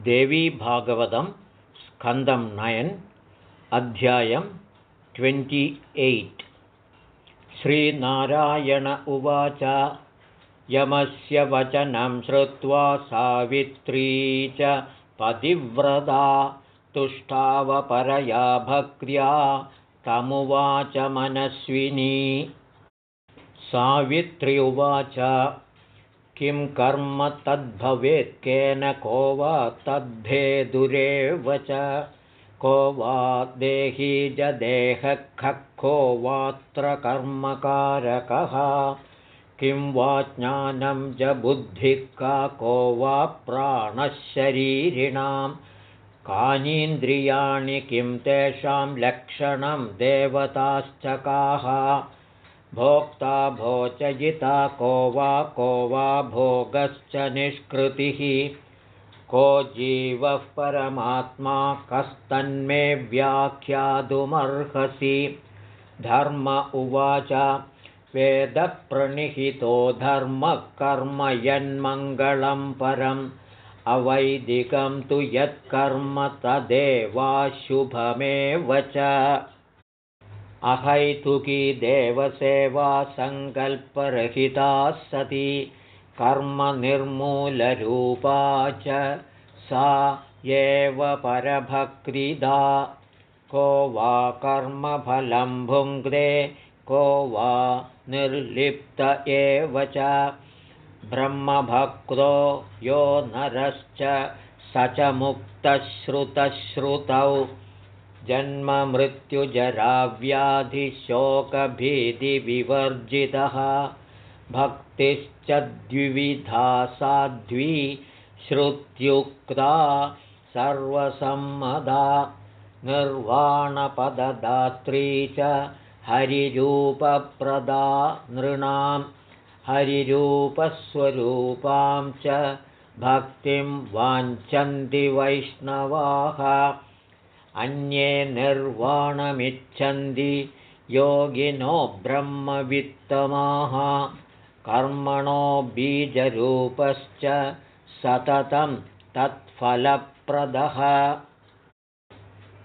देवीभागवतं स्कन्दं नयन् अध्यायं twenty eight. Sri Narayana उवाच यमस्य वचनं श्रुत्वा सावित्री च पतिव्रता तुष्टावपरया भक्र्या तमुवाच मनस्विनी। सावित्री उवाच किं कर्म तद्भवेत्? केन को वा तद्धेदुरेव च को वा देही को वात्र कर्मकारकः? किं वा ज्ञानं च बुद्धिः? का को वा प्राणशरीरिणां? कानीन्द्रियाणि किं तेषां लक्षणं? देवताश्च काः भोक्ता भोचयिता को वा को वा भोगश्च निष्कृतिः। को जीवः परमात्मा कस्तन्मे व्याख्यातुमर्हसि। धर्म उवाच वेदप्रणिहितो धर्मः कर्म यन्मङ्गलं परम्। अवैदिकं तु यत्कर्म तदेवाशुभमेव च अहैतुकी देवसेवा सङ्कल्परहिता सती कर्मनिर्मूलरूपा च सा एव परभक्तिदा को वा कर्मफलं भुङ्क्ते को वा निर्लिप्त एव च ब्रह्मभक्तो यो नरश्च स च मुक्तश्रुतश्रुतौ जन्ममृत्युजराव्याधिशोकभीतिविवर्जितः भक्तिश्च द्विविधा साध्वी श्रुत्युक्ता सर्वसम्मदा निर्वाणपददात्री च हरिरूपप्रदा नृणां हरिरूपस्वरूपां च भक्तिं वाञ्छन्ति वैष्णवाः अन्ये निर्वाणमिच्छन्ति योगिनो ब्रह्मवित्तमाः कर्मणो बीजरूपश्च सततं तत्फलप्रदः।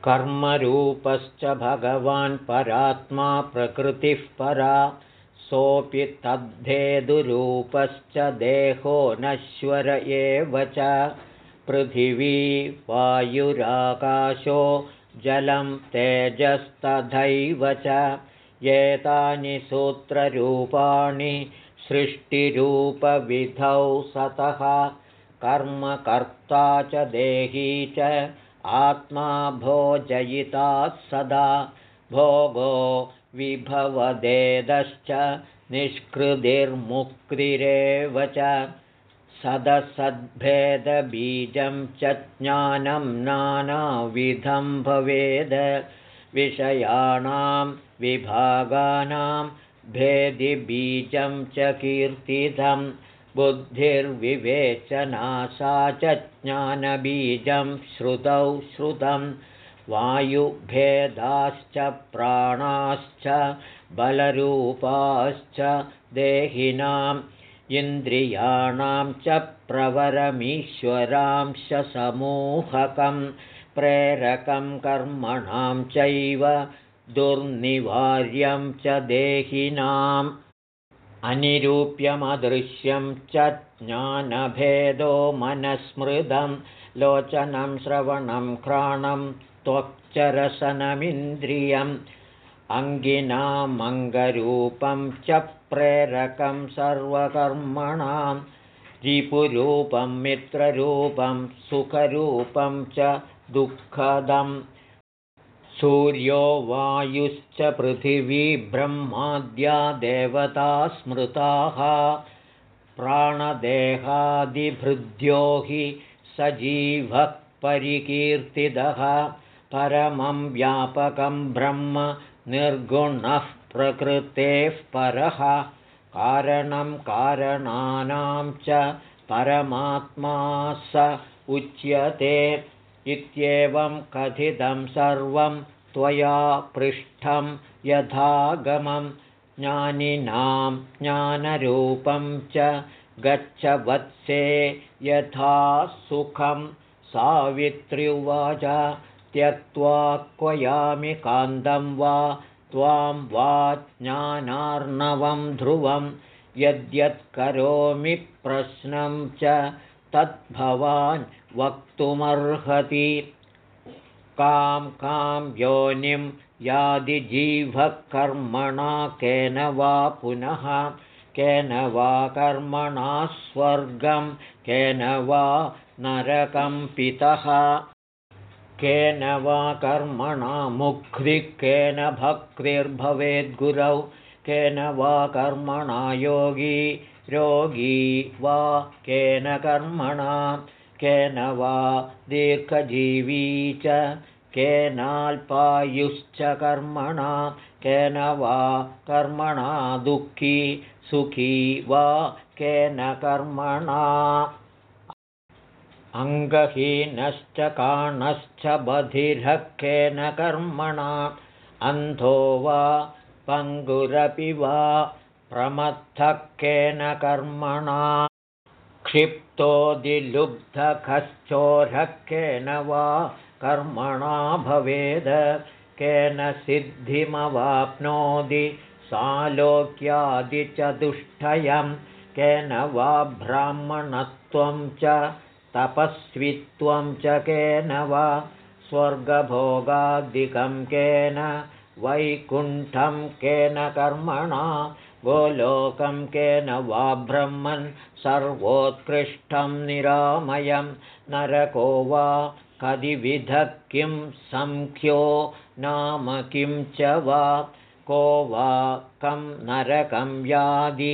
कर्मरूपश्च भगवान् परात्मा प्रकृतिः परा सोऽपि तद्धेदुरूपश्च देहो नश्वर एव च पृथिवी वायुराकाशो जलं तेजस्तथैव च एतानि सूत्ररूपाणि सृष्टिरूपविधौ सतः। कर्मकर्ता च देही च आत्मा भोजयिता सदा। भोगो विभवदेदश्च निष्कृतिर्मुक्तिरेव च सदसद्भेदबीजं च ज्ञानं नानाविधं भवेद्। विषयाणां विभागानां भेदिबीजं च कीर्तितं बुद्धिर्विवेचनासा च ज्ञानबीजं श्रुतौ श्रुतं वायुभेदाश्च प्राणाश्च बलरूपाश्च देहिनाम् इन्द्रियाणां च प्रवरमीश्वरांशसमूहकं प्रेरकं कर्मणां चैव दुर्निवार्यं च देहिनाम्। अनिरूप्यमदृश्यं च ज्ञानभेदो मनस्मृतं लोचनं श्रवणं घ्राणं त्वक्चरसनमिन्द्रियम् अङ्गिनामङ्गरूपं च प्रेरकं सर्वकर्मणां रिपुरूपं मित्ररूपं सुखरूपं च दुःखदम् सूर्यो वायुश्च पृथिवी ब्रह्माद्या देवता स्मृताः प्राणदेहादिभृद्यो हि सजीवः परिकीर्तितः परमं व्यापकं ब्रह्म निर्गुणः प्रकृतेः परः। कारणं कारणानां च परमात्मा स उच्यते इत्येवं कथितं सर्वं त्वया पृष्ठं यथागमं ज्ञानिनां ज्ञानरूपं च गच्छ वत्से यथा सुखं सावित्र्युवाच त्यक्त्वा क्वयामि कान्तं वा त्वां वा ज्ञानार्णवं ध्रुवं यद्यत्करोमि प्रश्नं च तद्भवान् वक्तुमर्हति। कां कां योनिं यादिजीवः कर्मणा केन वा पुनः केन वा कर्मणा स्वर्गं केन वा नरकम्पितः केन वा कर्मणा मुक्तिः केन भक्तिर्भवेद्गुरौ केन वा कर्मणा योगी रोगी वा केन कर्मणा केन वा दीर्घजीवी च केनाल्पायुश्च कर्मणा केन वा कर्मणा दुःखी सुखी वा केन कर्मणा अङ्गहीनश्च काणश्च बधिरः केन कर्मणा। अन्धो वा पङ्गुरपि वा प्रमत्थः केन कर्मणा। क्षिप्तोदिलुब्धकश्चोरः केन वा कर्मणा भवेद। केन सिद्धिमवाप्नोति सालोक्यादिचतुष्टयं केन वा ब्राह्मणत्वं च तपस्वित्वं च केन वा स्वर्गभोगादिकं केन वैकुण्ठं केन कर्मणा गोलोकं केन वा ब्रह्मन् सर्वोत्कृष्टं निरामयं नरको वा कदिविधः किं संख्यो नाम किं च वा को वा कं नरकं यादि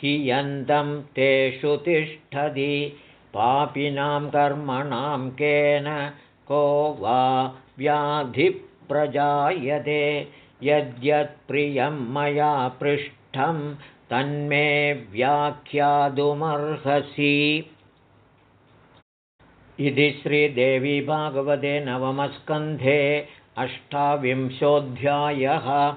कियन्तं तेषु तिष्ठति पापिनां कर्मणां केन को वा व्याधिप्रजायते। यद्यत्प्रियं मया पृष्ठं तन्मे व्याख्यातुमर्हसि। इति श्रीदेवी भागवते नवमस्कन्धे अष्टाविंशोऽध्यायः